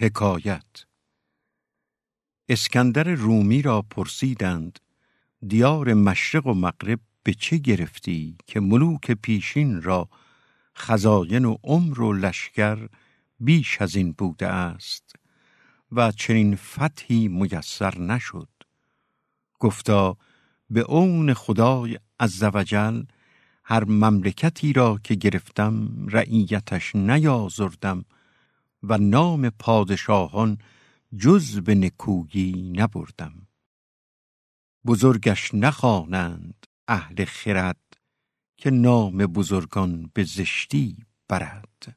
حکایت. اسکندر رومی را پرسیدند دیار مشرق و مغرب به چه گرفتی که ملوک پیشین را خزاین و عمر و لشکر بیش از این بوده است و چنین فتحی میسر نشد. گفتا به اون خدای عزوجل هر مملکتی را که گرفتم رعیتش نیازردم و نام پادشاهان جز به نکویی نبردم. بزرگش نخوانند اهل خرد که نام بزرگان به زشتی برد.